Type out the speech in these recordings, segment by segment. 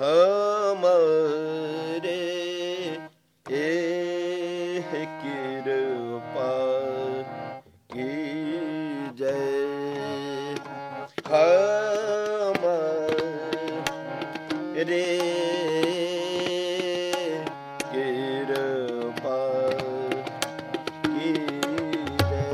ਹਮਰੇ ਇਹ ਕਿਰਪਾ ਕੀ ਜੈ ਹਮਰੇ ਕਿਰਪਾ ਕੀ ਜੈ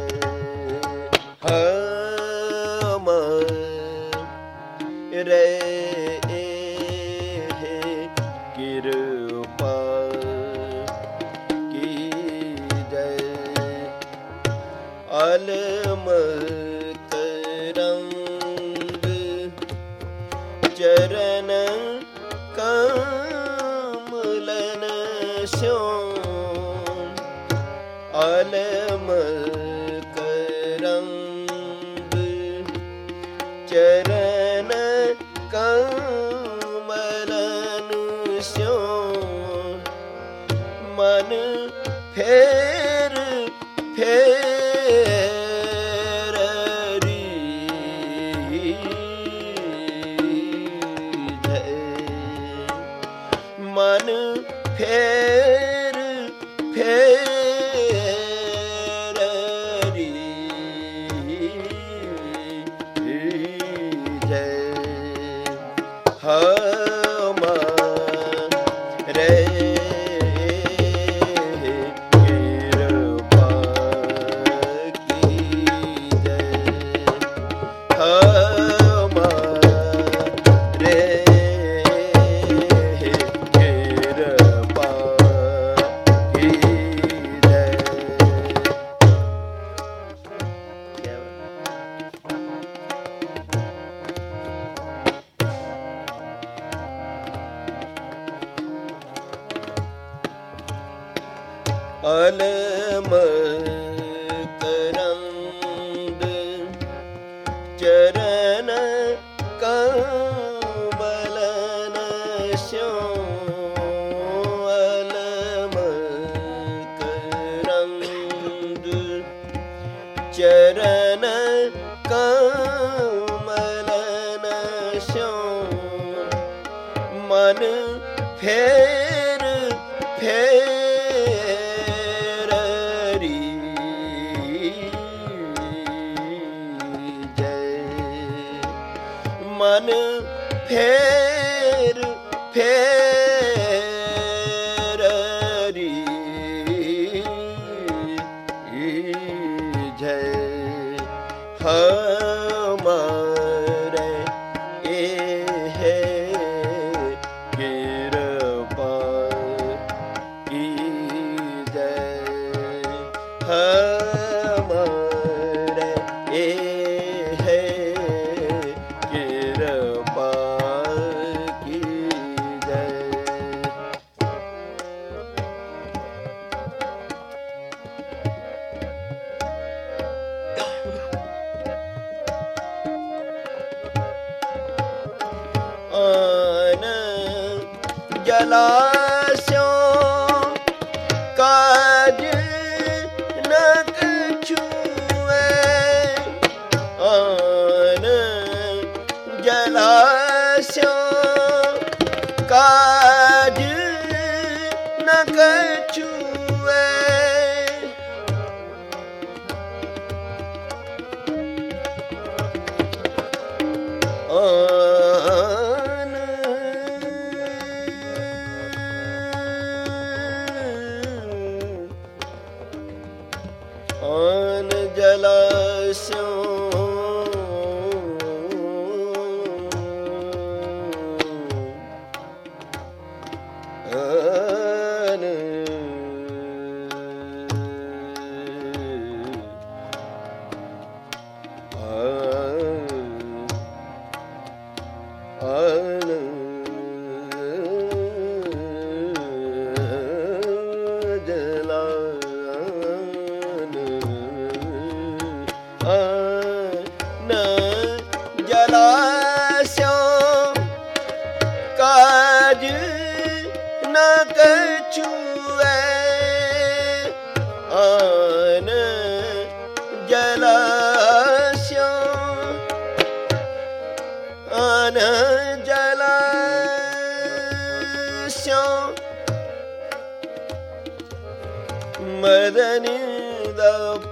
ਅਲਮ ਕਰੰਬ ਚਰਨ ਕਮਲਨ ਸਿਉ ਮਨ ਫੇਰ ਫੇਰ ਮਨ ਫੇਰ ਫੇਰ Uh... ਫੇਰ ਰੀ ਜੈ। ਮਨ ਫੇਰ ਆਨ ਜਲਾ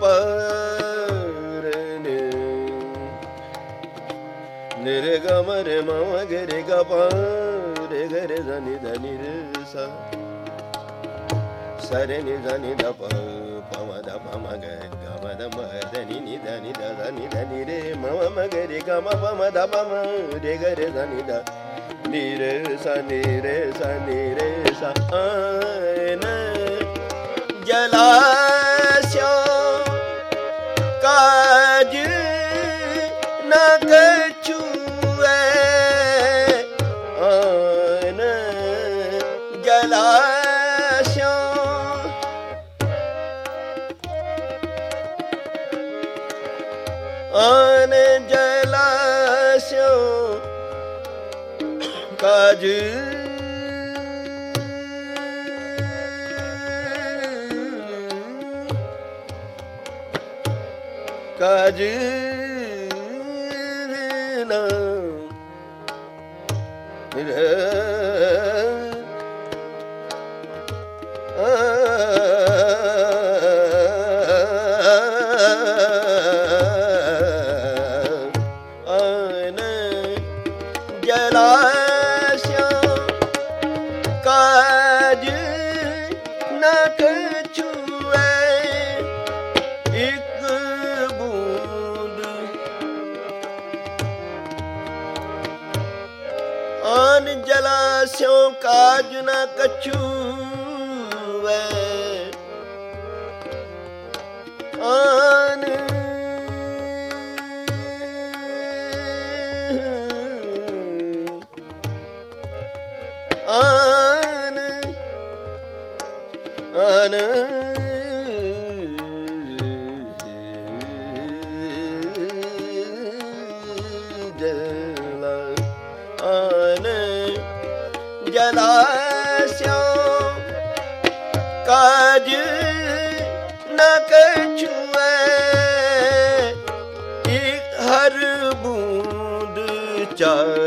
parne nere ga ma re ma ma gere ga pa re ga re da ni da ni re sa sa re ni da ni da pa pa ma da pa ma ga ga ma da ma da ni ni da ni da da ni da ni re ma ma ma gere ga ma pa ma da pa ma re ga re da ni da ni re sa ni re sa ni re sa a na ਕਾਜ। ਕਾਜ। ਕਾਜ ਨਾ ਕਛੂ ਵੈ ਆਨ ਜਲਾਸਿਓ ਕਾਜ ਨ ਕਛੂਐ। ਇੱਕ ਹਰ ਬੂੰਦ ਚਾਤ੍ਰਿਕ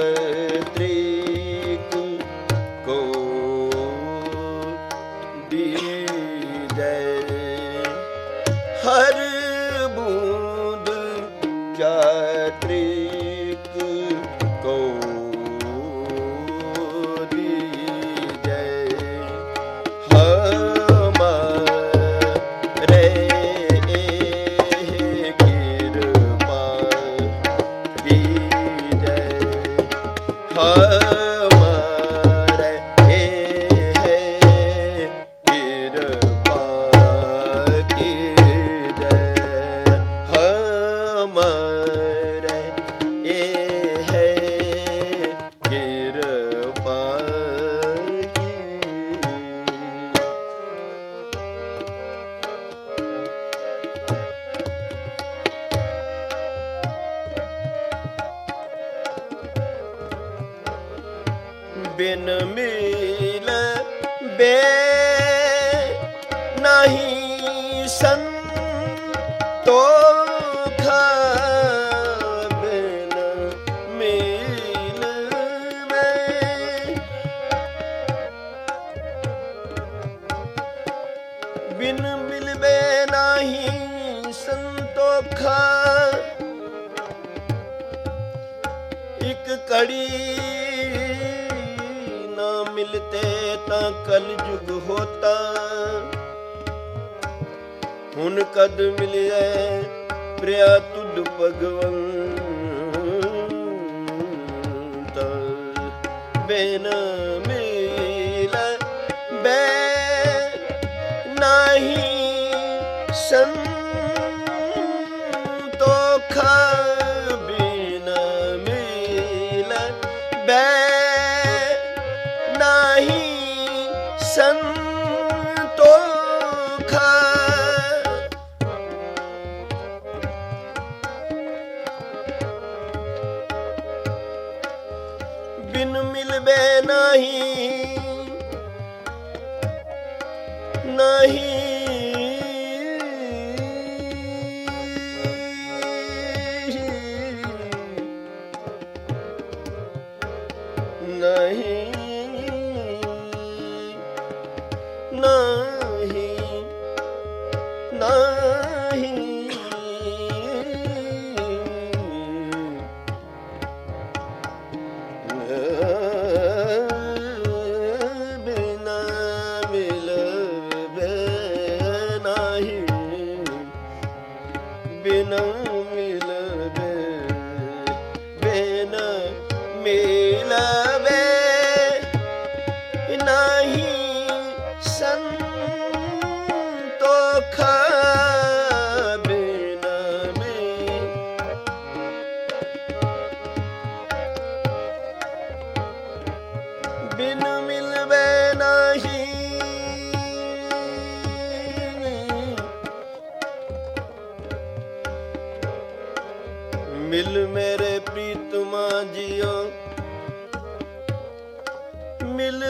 ਨਹੀਂ ਸੰ ਬਿਨ ਮਿਲ ਮੈਂ ਬਿਨ ਮਿਲਵੇ ਨਹੀਂ ਸੰਤੋਖਾ ਇੱਕ ਕੜੀ ਨਾ ਮਿਲਤੇ ਤਾਂ ਕਲ ਜੁਗ ਹੋਤਾ ਹੁਣ ਕਦ ਮਿਲਿਆ ਪ੍ਰਿਆ ਤੁਧ ਭਗਵੰਤ? ਬਿਨ ਬਿਨ ਮਿਲਵੇ ਨਹੀਂ। ਮਿਲ ਮੇਰੇ ਪ੍ਰੀਤਮਾ ਜੀਓ। ਮਿਲ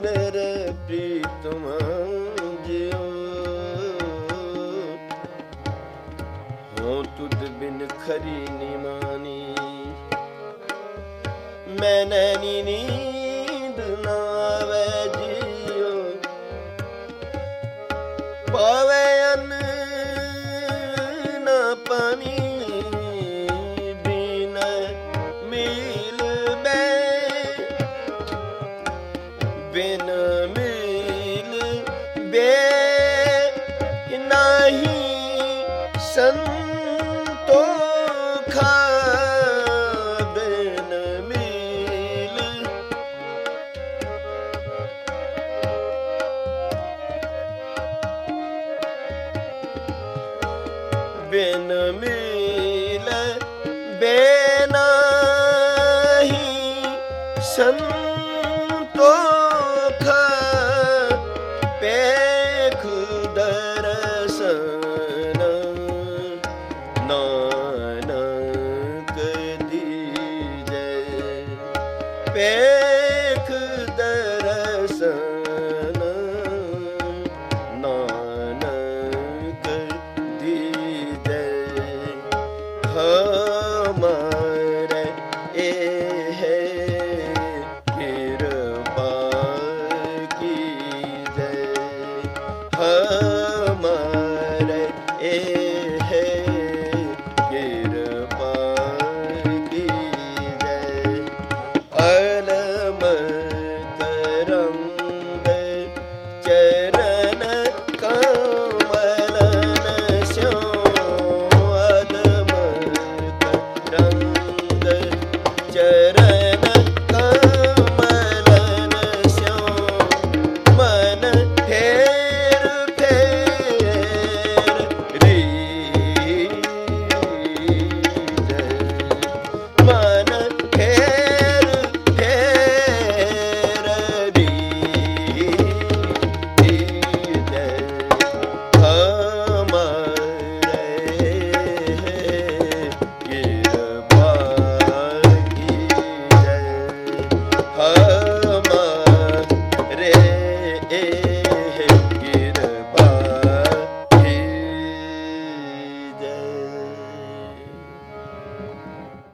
ਮੇਰੇ ਪ੍ਰੀਤਮਾ ਜੀਓ। ਹੋ ਤੁਧ ਬਿਨ ਖਰੀ ਨਿਮਾਨੀ ਮੈਂ ਨੈਣੀ ਨੀਂਦ ਨਾ ਆਵੇ ਜੀਓ। ਪਾਵੇ ਅੰਨ ਨਾ ਪਾਣੀ ਬਿਨ ਮਿਲ ਬੈ, ਬਿਨ ਮਿਲ ਬੇ, ਨਹੀਂ ਸੰਤੋਖ ਸੰਤੋਖ